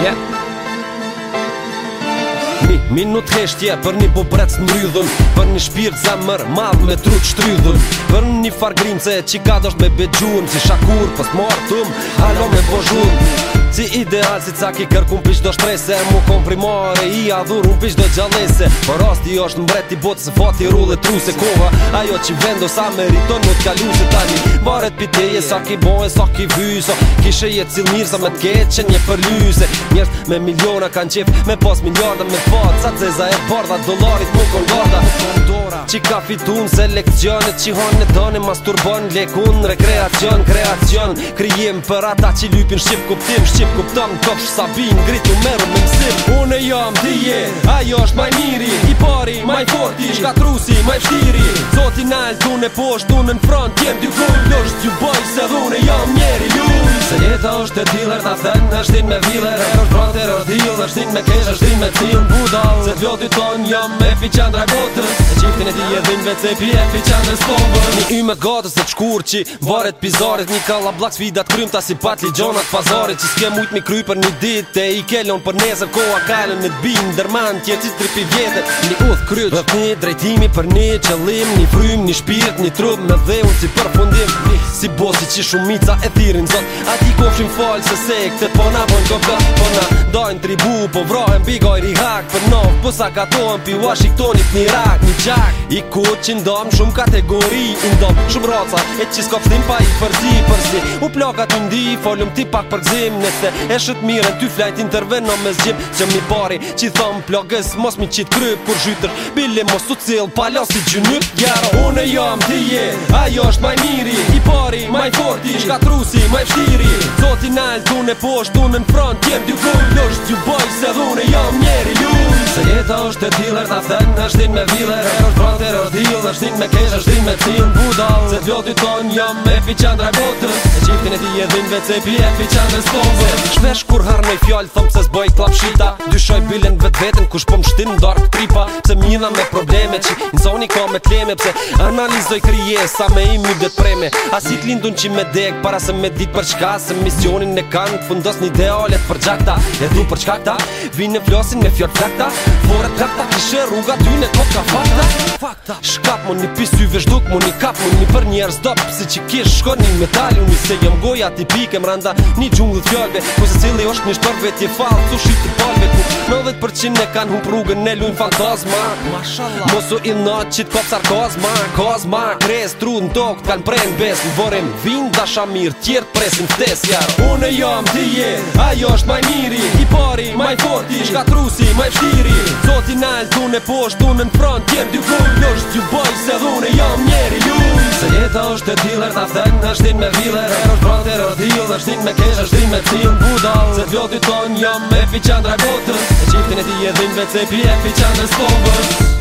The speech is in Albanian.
Yeah. Mi, minut heshtje për një bubrec në rydhën Për një shpirt za mërë madhë me truq shtrydhën Për një fargrim se qikad është me begjuhëm Si shakur pës martëm, halo me bëzhurëm Si ideal si caki kërkun pish shtrese Mu komprimare i adhur un pish do gjallese Për po rosti është mbreti botë se fati rullet tru se kova Ajo që vendo sa meriton më t'kallu se tani Varet piteje sa ki bojë sa ki vyjë kishe jetë cil mirë sa me t'keqen një përlyse Njërt me miliona kanë qep me pas miljarda me t'fat Sa ceza e parda dolarit mu kon garda Qi ka fitun seleksionet qi honë në tëne Masturbon lekun rekreacion kreacion Krijim për ata qi lypin shqip kuptim shqip qip kuptam kopsh sa vin gritu meru me mësim Unë e jam dije, ajo është maj miri I pari, maj forti, shka trusi, maj pështiri Zotin alë, dune posh, dune në front, jem dy kuj Plosht ju boj, se dhune jam njeri luj Se jeta është e dealer, ta thënë, është din me viler Ero është brot, ero është deal, është din me kesh, është din me cil Budal, se t'vjoti ton jam e fi qandra gotës E qiftin e ti e dhin vetë pi e fi qandra s'pobër Një yme gotës e qkur që varet pizarit Një kalla blak s'fidat krymë ta si pat ligjonat gjonat pazarit Që s'ke mujt mi kryj për një dit E i kellon për nezër Koa kallën me t'bin dërman tje që stripi vjetët Një uth kryq Vëth një drejtimi për një qëllim Një frym, një shpirt, një trup Me dhe unë si Një Si bosi që shumica e thirin zot A ti kofshim falë se sekte Po na bojnë kokët Po dojnë tribu Po bigoj rihak Për nof Po sa gatohen pi Washingtonit një rak, një gjak I ku që ndom shumë kategori I ndom shumë roca e që s'ko pështim pa i përzi i përzi U plaka të ndi i folëm ti pak përgzim Nese e shëtë mire në ty flajt interveno me zgjim Që mi pari që i thom plogës mos mi qit kryp Kur zhytër bile mos u cil palo si që gjaro Unë jam ti je, ajo është maj miri I pari maj forti, trusi, maj pështiri Zotin ajtë unë e poshtë unë në front Jem dy kujnë, ju Ta është e tiler, ta të të është me viler E është brater, është dil, është din me kesh, është din me cil Budal, se t'vjot i tonë jam, e fi qandra botës shiftin e ti e dhin vece bje Fiqa me stove Shpesh kur harnoj fjall thom se zboj klap shita Dyshoj bilen vet vetën kush pëm po shtim dark tripa Pse mjina me probleme që në zoni ka me tleme Pse analizoj krije sa me imi dhe preme Asit lindun që me deg para se me dit për çka Se misionin e kanë të fundos një idealet për gjakta E du për çka ta vinë në flosin me fjall flakta Vore trakta kishe rruga ty në kop ka fakta Shkap mu një pisy vesh duk mu një kap mu një për njerës dop Pse që metal i se jëm goja tipike, më randa një gjungë dhe fjallëve Po se cili është një shtërve t'je falë Su shqip të palëve ku 90% në kanë hum prugën ne lujnë fantazma Mosu i natë qitë kopë sarë kazma Kazma, kresë, tru në tokë t'kanë prejnë besë Në vorem vinda shamirë, tjertë presin të desë Unë e jam t'je, ajo është maj miri I pari, maj forti Shka trusi, maj fshiri Zoti nal, du në posht, du në në front Jem dy kuj, nësht ju boj, se dhune jam njeri ju Se jeta është të tiler, ta fdek në shtin me viler Ero është brate, ero deal, dhe shtin me kesh, është din me cilë Budal, se t'vjot ton, jam e fiqandra gotës E qiftin e ti e dhin, vece pi e fiqandrës pobës